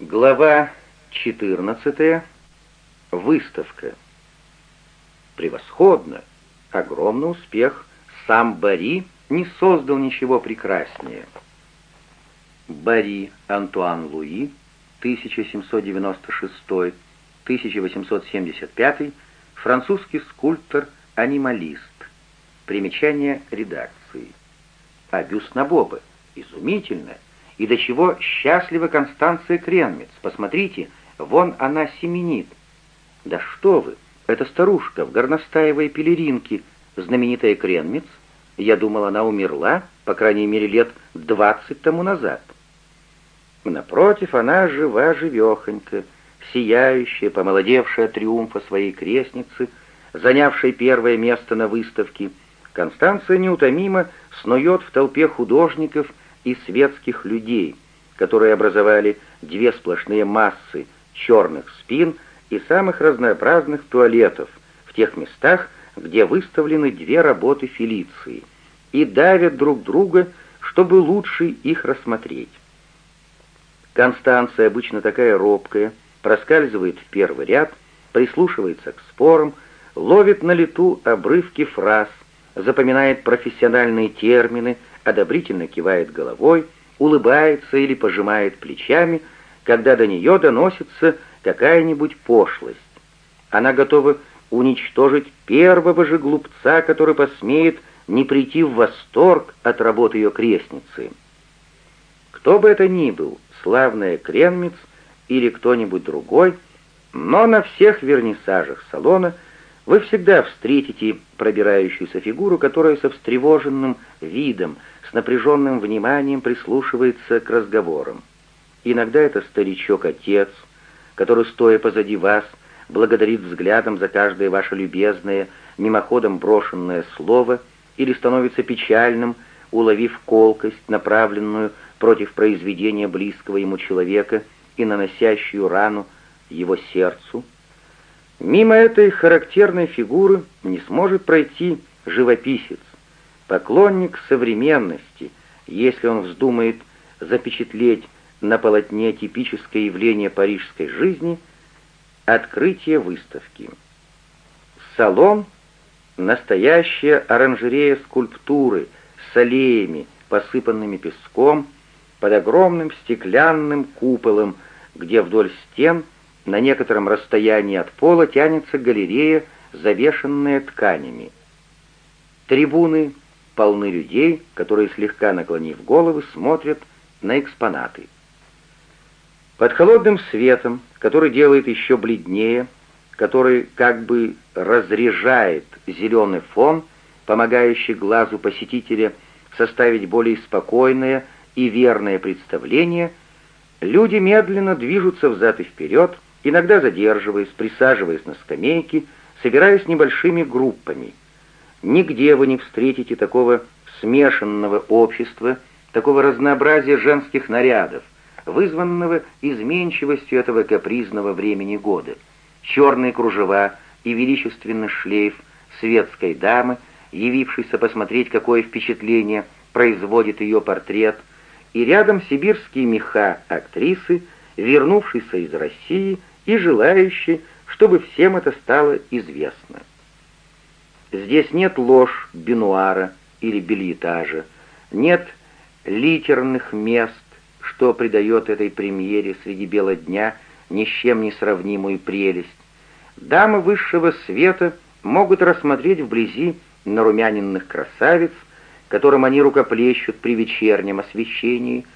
Глава 14. Выставка. Превосходно. Огромный успех. Сам Бари не создал ничего прекраснее. Бари Антуан Луи, 1796-1875, французский скульптор-анималист. Примечание редакции. А бюст Набоба. Изумительно. И до чего счастлива Констанция Кренмец. Посмотрите, вон она семенит. Да что вы, эта старушка в горностаевой пелеринке, знаменитая Кренмец. Я думал, она умерла, по крайней мере, лет двадцать тому назад. Напротив, она жива-живехонька, сияющая, помолодевшая триумфа своей крестницы, занявшей первое место на выставке, Констанция неутомимо снует в толпе художников и светских людей, которые образовали две сплошные массы черных спин и самых разнообразных туалетов в тех местах, где выставлены две работы Фелиции, и давят друг друга, чтобы лучше их рассмотреть. Констанция, обычно такая робкая, проскальзывает в первый ряд, прислушивается к спорам, ловит на лету обрывки фраз, запоминает профессиональные термины, одобрительно кивает головой, улыбается или пожимает плечами, когда до нее доносится какая-нибудь пошлость. Она готова уничтожить первого же глупца, который посмеет не прийти в восторг от работы ее крестницы. Кто бы это ни был, славная Кренмиц или кто-нибудь другой, но на всех вернисажах салона вы всегда встретите пробирающуюся фигуру, которая со встревоженным видом, с напряженным вниманием прислушивается к разговорам. Иногда это старичок-отец, который, стоя позади вас, благодарит взглядом за каждое ваше любезное, мимоходом брошенное слово или становится печальным, уловив колкость, направленную против произведения близкого ему человека и наносящую рану его сердцу. Мимо этой характерной фигуры не сможет пройти живописец, поклонник современности, если он вздумает запечатлеть на полотне типическое явление парижской жизни — открытие выставки. Салон — настоящая оранжерея скульптуры с аллеями, посыпанными песком, под огромным стеклянным куполом, где вдоль стен на некотором расстоянии от пола тянется галерея, завешенная тканями. Трибуны полны людей, которые, слегка наклонив головы, смотрят на экспонаты. Под холодным светом, который делает еще бледнее, который как бы разряжает зеленый фон, помогающий глазу посетителя составить более спокойное и верное представление, люди медленно движутся взад и вперед, иногда задерживаясь, присаживаясь на скамейки, собираясь небольшими группами. Нигде вы не встретите такого смешанного общества, такого разнообразия женских нарядов, вызванного изменчивостью этого капризного времени года. Черные кружева и величественный шлейф светской дамы, явившейся посмотреть, какое впечатление производит ее портрет, и рядом сибирские меха актрисы, вернувшейся из России и желающей, чтобы всем это стало известно. Здесь нет ложь бинуара или бельетажа, нет литерных мест, что придает этой премьере среди бела дня ни с чем не сравнимую прелесть. Дамы высшего света могут рассмотреть вблизи нарумяненных красавиц, которым они рукоплещут при вечернем освещении,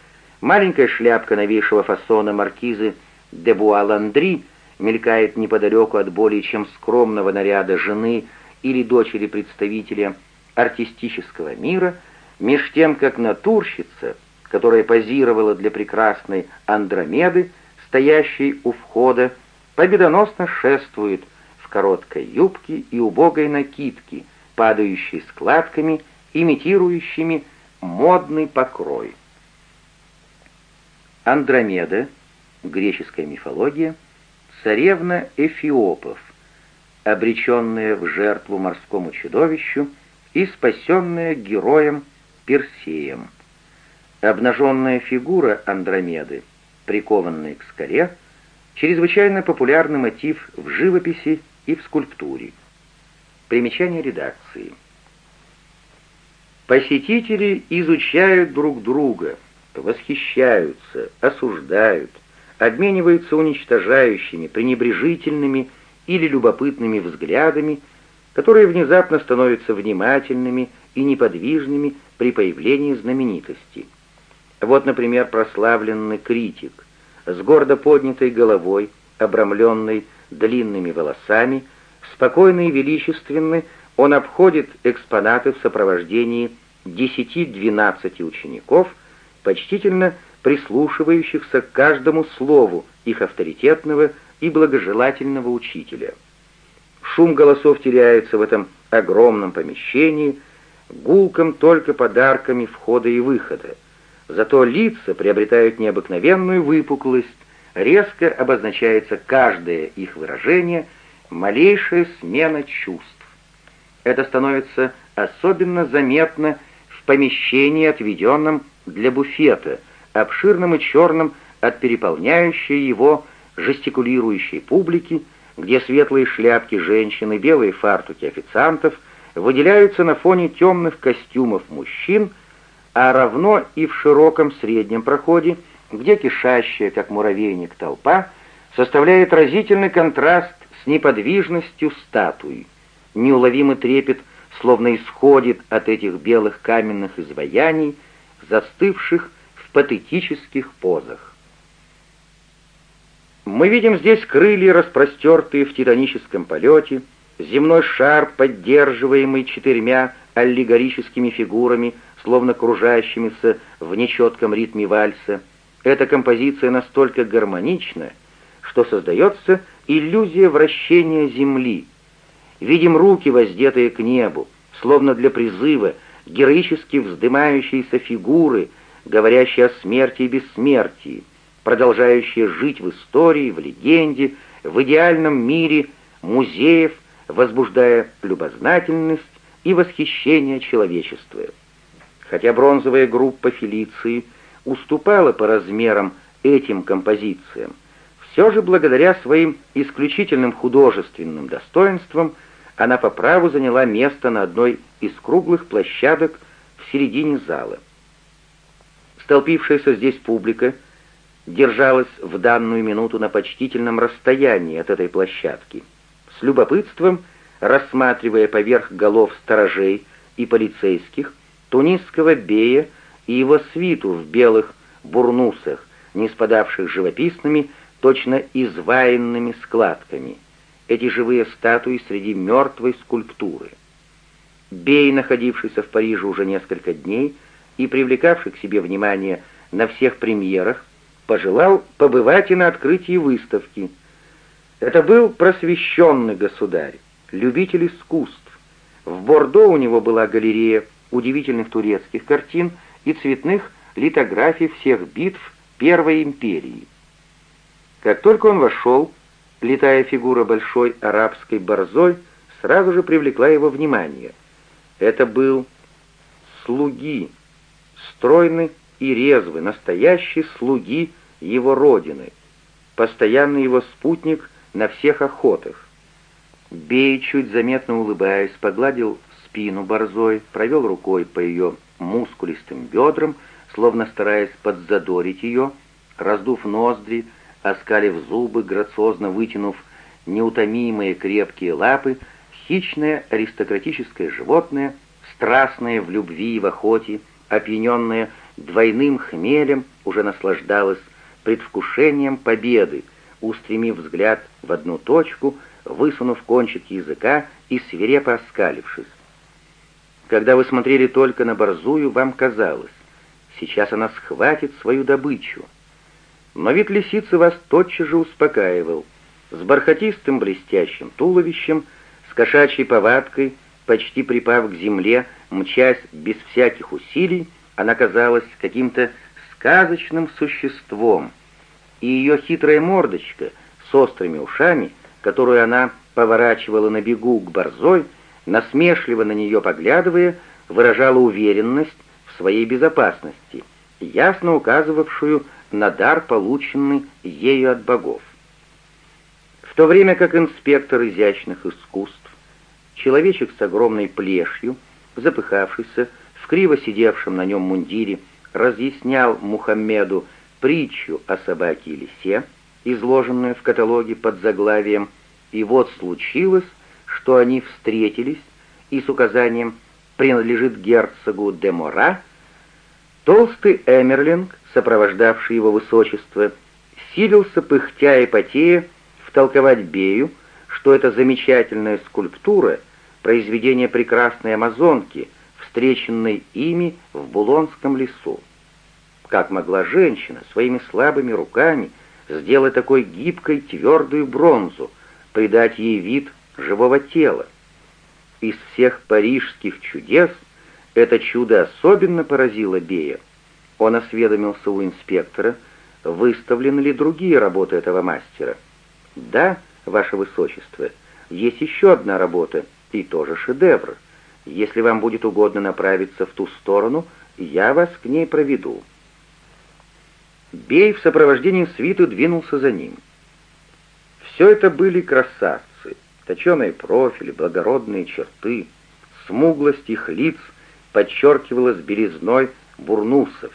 маленькая шляпка новейшего фасона маркизы де Буаландри мелькает неподалеку от более чем скромного наряда жены или дочери представителя артистического мира, меж тем как натурщица, которая позировала для прекрасной Андромеды, стоящей у входа, победоносно шествует в короткой юбке и убогой накидке, падающей складками, имитирующими модный покрой. Андромеда, греческая мифология, царевна Эфиопов — обреченная в жертву морскому чудовищу и спасенная героем Персеем. Обнаженная фигура Андромеды прикованные к скале, чрезвычайно популярный мотив в живописи и в скульптуре. Примечание редакции. Посетители изучают друг друга, восхищаются, осуждают, обмениваются уничтожающими, пренебрежительными или любопытными взглядами, которые внезапно становятся внимательными и неподвижными при появлении знаменитости. Вот, например, прославленный критик с гордо поднятой головой, обрамленной длинными волосами, спокойный и величественный, он обходит экспонаты в сопровождении 10-12 учеников, почтительно прислушивающихся к каждому слову их авторитетного и благожелательного учителя. Шум голосов теряется в этом огромном помещении, гулком только подарками входа и выхода. Зато лица приобретают необыкновенную выпуклость, резко обозначается каждое их выражение, малейшая смена чувств. Это становится особенно заметно в помещении, отведенном для буфета, обширном и черном от переполняющей его жестикулирующей публики, где светлые шляпки женщин и белые фартуки официантов выделяются на фоне темных костюмов мужчин, а равно и в широком среднем проходе, где кишащая, как муравейник, толпа составляет разительный контраст с неподвижностью статуи. Неуловимый трепет словно исходит от этих белых каменных изваяний, застывших патетических позах. Мы видим здесь крылья, распростертые в титаническом полете, земной шар, поддерживаемый четырьмя аллегорическими фигурами, словно кружащимися в нечетком ритме вальса. Эта композиция настолько гармонична, что создается иллюзия вращения Земли. Видим руки, воздетые к небу, словно для призыва, героически вздымающиеся фигуры, говорящие о смерти и бессмертии, продолжающие жить в истории, в легенде, в идеальном мире музеев, возбуждая любознательность и восхищение человечества. Хотя бронзовая группа Фелиции уступала по размерам этим композициям, все же благодаря своим исключительным художественным достоинствам она по праву заняла место на одной из круглых площадок в середине зала. Столпившаяся здесь публика держалась в данную минуту на почтительном расстоянии от этой площадки, с любопытством рассматривая поверх голов сторожей и полицейских тунисского бея и его свиту в белых бурнусах, не спадавших живописными, точно изваянными складками. Эти живые статуи среди мертвой скульптуры. Бей, находившийся в Париже уже несколько дней и привлекавший к себе внимание на всех премьерах, пожелал побывать и на открытии выставки. Это был просвещенный государь, любитель искусств. В Бордо у него была галерея удивительных турецких картин и цветных литографий всех битв Первой империи. Как только он вошел, летая фигура большой арабской борзой сразу же привлекла его внимание. Это был слуги, стройный и резвый, настоящий слуги его родины, постоянный его спутник на всех охотах. Бей, чуть заметно улыбаясь, погладил спину борзой, провел рукой по ее мускулистым бедрам, словно стараясь подзадорить ее, раздув ноздри, оскалив зубы, грациозно вытянув неутомимые крепкие лапы, хищное аристократическое животное, страстное в любви и в охоте, опьяненное двойным хмелем, уже наслаждалось предвкушением победы, устремив взгляд в одну точку, высунув кончик языка и свирепо оскалившись. Когда вы смотрели только на борзую, вам казалось, сейчас она схватит свою добычу. Но вид лисицы вас тотчас же успокаивал. С бархатистым блестящим туловищем, с кошачьей повадкой, почти припав к земле, мчась без всяких усилий, она казалась каким-то сказочным существом, и ее хитрая мордочка с острыми ушами, которую она поворачивала на бегу к борзой, насмешливо на нее поглядывая, выражала уверенность в своей безопасности, ясно указывавшую на дар, полученный ею от богов. В то время как инспектор изящных искусств, человечек с огромной плешью, запыхавшийся, в криво сидевшем на нем мундире, разъяснял Мухаммеду притчу о собаке и лисе, изложенную в каталоге под заглавием «И вот случилось, что они встретились» и с указанием «принадлежит герцогу де Мора», толстый Эмерлинг, сопровождавший его высочество, силился, пыхтя и потея, втолковать Бею, что это замечательная скульптура — произведение прекрасной амазонки, встреченной ими в Булонском лесу. Как могла женщина своими слабыми руками сделать такой гибкой твердую бронзу, придать ей вид живого тела? Из всех парижских чудес это чудо особенно поразило Бея. Он осведомился у инспектора, выставлены ли другие работы этого мастера. «Да, ваше высочество, есть еще одна работа, и тоже шедевр. Если вам будет угодно направиться в ту сторону, я вас к ней проведу». Бей в сопровождении свиты двинулся за ним. Все это были красавцы, точеные профили, благородные черты, смуглость их лиц подчеркивалась белизной бурнусов.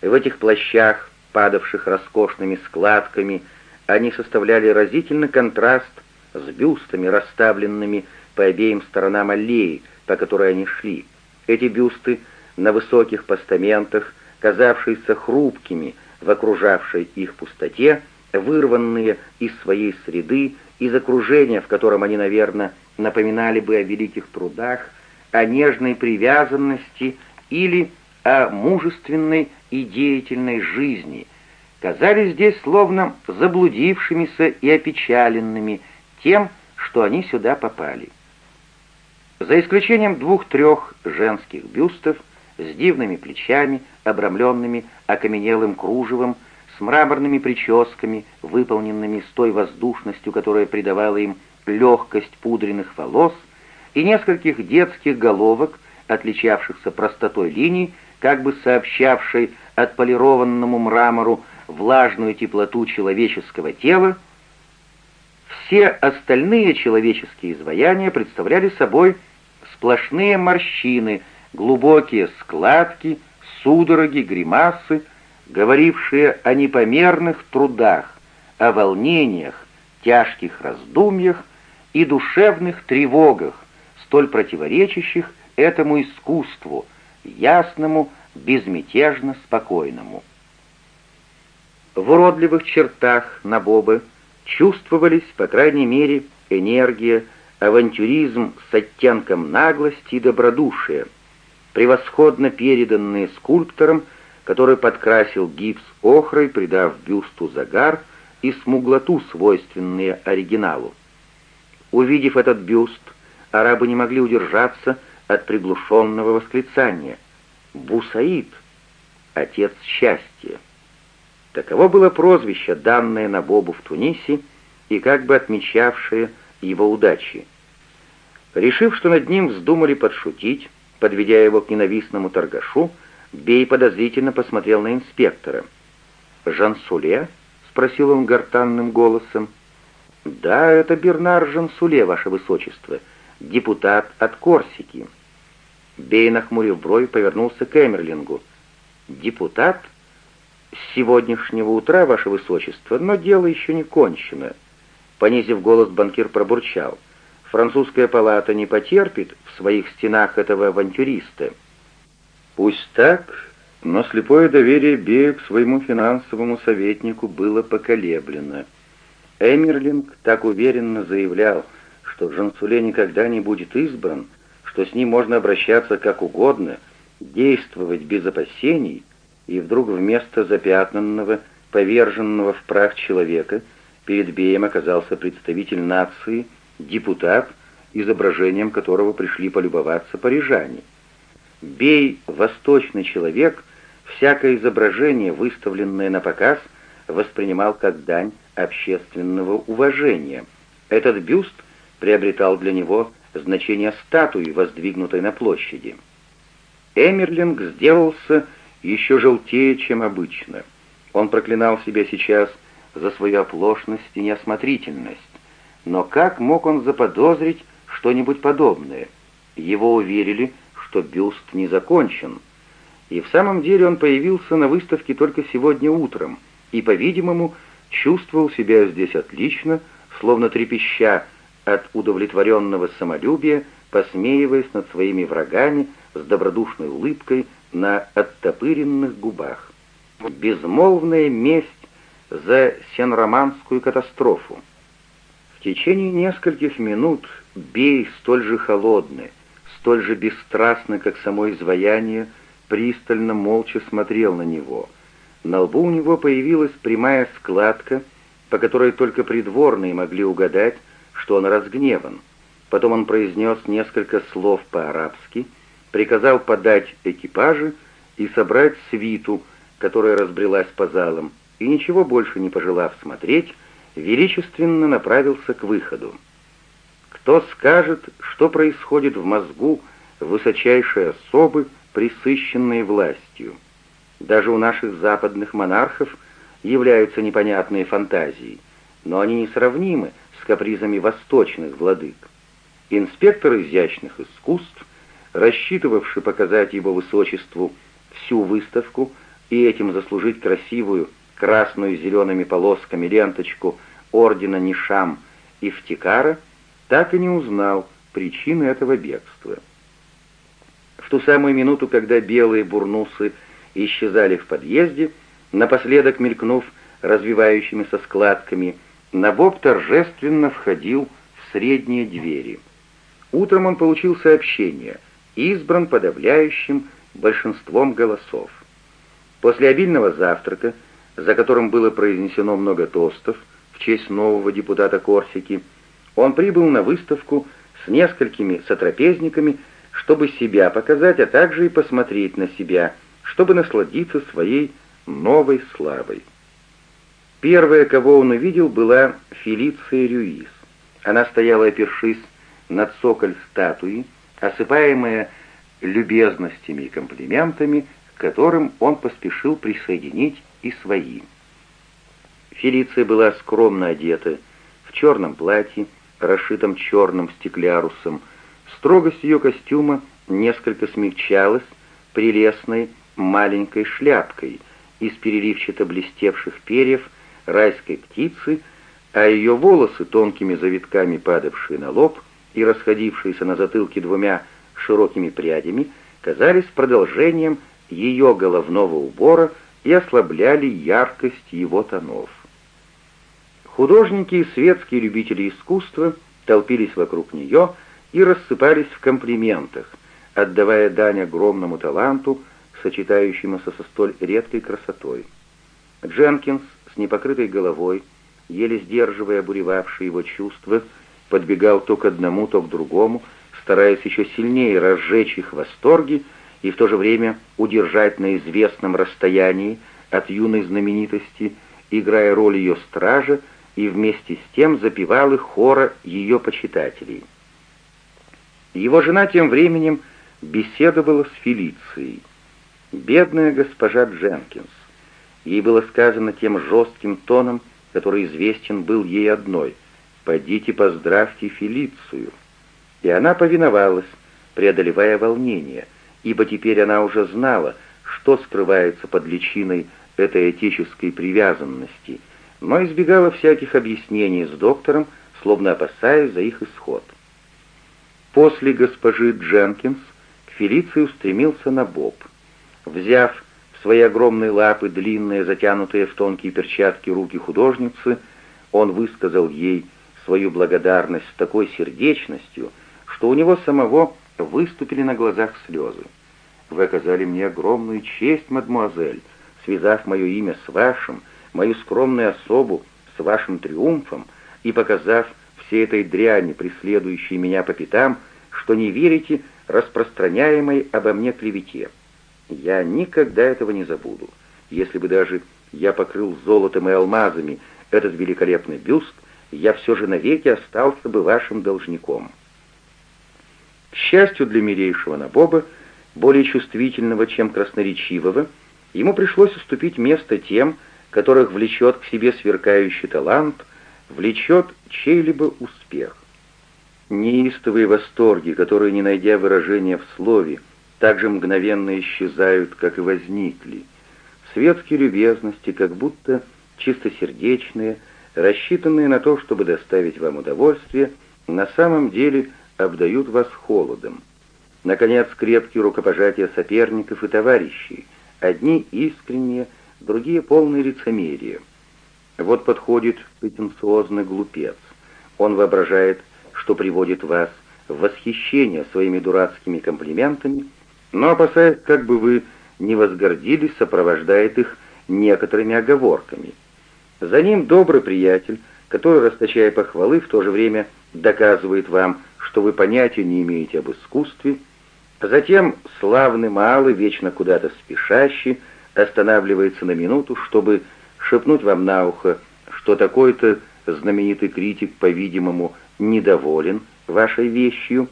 В этих плащах, падавших роскошными складками, они составляли разительный контраст с бюстами, расставленными по обеим сторонам аллеи, по которой они шли. Эти бюсты на высоких постаментах, казавшиеся хрупкими в окружавшей их пустоте, вырванные из своей среды, из окружения, в котором они, наверное, напоминали бы о великих трудах, о нежной привязанности или о мужественной и деятельной жизни – казались здесь словно заблудившимися и опечаленными тем, что они сюда попали. За исключением двух-трех женских бюстов с дивными плечами, обрамленными окаменелым кружевом, с мраморными прическами, выполненными с той воздушностью, которая придавала им легкость пудренных волос, и нескольких детских головок, отличавшихся простотой линий, как бы сообщавшей отполированному мрамору влажную теплоту человеческого тела, все остальные человеческие изваяния представляли собой сплошные морщины, глубокие складки, судороги, гримасы, говорившие о непомерных трудах, о волнениях, тяжких раздумьях и душевных тревогах, столь противоречащих этому искусству, ясному, безмятежно спокойному. В уродливых чертах Набобы чувствовались, по крайней мере, энергия, авантюризм с оттенком наглости и добродушия, превосходно переданные скульптором, который подкрасил гипс охрой, придав бюсту загар и смуглоту, свойственные оригиналу. Увидев этот бюст, арабы не могли удержаться от приглушенного восклицания «Бусаид! Отец счастья!» Таково было прозвище, данное Набобу в Тунисе и как бы отмечавшее его удачи. Решив, что над ним вздумали подшутить, подведя его к ненавистному торгашу, Бей подозрительно посмотрел на инспектора. «Жансуле?» — спросил он гортанным голосом. «Да, это Бернар Жансуле, ваше высочество, депутат от Корсики». Бей, нахмурив бровь, повернулся к Эмерлингу. «Депутат?» «С сегодняшнего утра, ваше высочество, но дело еще не кончено». Понизив голос, банкир пробурчал. «Французская палата не потерпит в своих стенах этого авантюриста». «Пусть так, но слепое доверие Бею к своему финансовому советнику было поколеблено. Эмерлинг так уверенно заявлял, что Жансуле никогда не будет избран, что с ним можно обращаться как угодно, действовать без опасений, и вдруг вместо запятнанного, поверженного в прах человека перед Беем оказался представитель нации, депутат, изображением которого пришли полюбоваться парижане. Бей — восточный человек, всякое изображение, выставленное на показ, воспринимал как дань общественного уважения. Этот бюст приобретал для него значение статуи, воздвигнутой на площади. Эмерлинг сделался еще желтее, чем обычно. Он проклинал себя сейчас за свою оплошность и неосмотрительность. Но как мог он заподозрить что-нибудь подобное? Его уверили, что бюст не закончен. И в самом деле он появился на выставке только сегодня утром и, по-видимому, чувствовал себя здесь отлично, словно трепеща от удовлетворенного самолюбия, посмеиваясь над своими врагами с добродушной улыбкой на оттопыренных губах. Безмолвная месть за сенроманскую катастрофу. В течение нескольких минут Бей, столь же холодный, столь же бесстрастный, как само изваяние, пристально, молча смотрел на него. На лбу у него появилась прямая складка, по которой только придворные могли угадать, что он разгневан. Потом он произнес несколько слов по-арабски, приказал подать экипажи и собрать свиту, которая разбрелась по залам, и, ничего больше не пожелав смотреть, величественно направился к выходу. Кто скажет, что происходит в мозгу высочайшей особы, присыщенной властью? Даже у наших западных монархов являются непонятные фантазии, но они несравнимы с капризами восточных владык. Инспектор изящных искусств, рассчитывавший показать его высочеству всю выставку и этим заслужить красивую красную зелеными полосками ленточку ордена Нишам и Фтикара, так и не узнал причины этого бегства. В ту самую минуту, когда белые бурнусы исчезали в подъезде, напоследок мелькнув развивающимися складками, Набоб торжественно входил в средние двери. Утром он получил сообщение, избран подавляющим большинством голосов. После обильного завтрака, за которым было произнесено много тостов в честь нового депутата Корсики, он прибыл на выставку с несколькими сотрапезниками, чтобы себя показать, а также и посмотреть на себя, чтобы насладиться своей новой славой. Первая, кого он увидел, была Фелиция Рюис. Она стояла, опершись над цоколь статуи, осыпаемая любезностями и комплиментами, к которым он поспешил присоединить и свои. Фелиция была скромно одета в черном платье, расшитом черным стеклярусом. Строгость ее костюма несколько смягчалась прелестной маленькой шляпкой из переливчато блестевших перьев райской птицы, а ее волосы, тонкими завитками падавшие на лоб и расходившиеся на затылке двумя широкими прядями, казались продолжением ее головного убора и ослабляли яркость его тонов. Художники и светские любители искусства толпились вокруг нее и рассыпались в комплиментах, отдавая дань огромному таланту, сочетающемуся со столь редкой красотой. Дженкинс с непокрытой головой, еле сдерживая обуревавшие его чувства, подбегал то к одному, то к другому, стараясь еще сильнее разжечь их восторги и в то же время удержать на известном расстоянии от юной знаменитости, играя роль ее стража, и вместе с тем запевал их хора ее почитателей. Его жена тем временем беседовала с Фелицией. Бедная госпожа Дженкинс. Ей было сказано тем жестким тоном, который известен был ей одной. «Пойдите поздравьте Фелицию». И она повиновалась, преодолевая волнение, ибо теперь она уже знала, что скрывается под личиной этой отеческой привязанности — но избегала всяких объяснений с доктором, словно опасаясь за их исход. После госпожи Дженкинс к Фелиции устремился на Боб. Взяв в свои огромные лапы длинные, затянутые в тонкие перчатки руки художницы, он высказал ей свою благодарность с такой сердечностью, что у него самого выступили на глазах слезы. «Вы оказали мне огромную честь, мадемуазель, связав мое имя с вашим, мою скромную особу с вашим триумфом и показав всей этой дряни, преследующей меня по пятам, что не верите распространяемой обо мне клевете. Я никогда этого не забуду. Если бы даже я покрыл золотом и алмазами этот великолепный бюст, я все же навеки остался бы вашим должником. К счастью для милейшего Набоба, более чувствительного, чем красноречивого, ему пришлось уступить место тем, которых влечет к себе сверкающий талант, влечет чей-либо успех. Неистовые восторги, которые, не найдя выражения в слове, так же мгновенно исчезают, как и возникли. Светские любезности, как будто чистосердечные, рассчитанные на то, чтобы доставить вам удовольствие, на самом деле обдают вас холодом. Наконец, крепкие рукопожатия соперников и товарищей, одни искренние, другие полные лицемерия. Вот подходит претенциозный глупец. Он воображает, что приводит вас в восхищение своими дурацкими комплиментами, но, опасаясь, как бы вы не возгордились, сопровождает их некоторыми оговорками. За ним добрый приятель, который, расточая похвалы, в то же время доказывает вам, что вы понятия не имеете об искусстве, затем славный малый, вечно куда-то спешащий, останавливается на минуту, чтобы шепнуть вам на ухо, что такой-то знаменитый критик, по-видимому, недоволен вашей вещью.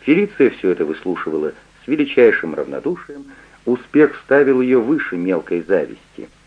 Фелиция все это выслушивала с величайшим равнодушием, успех ставил ее выше мелкой зависти —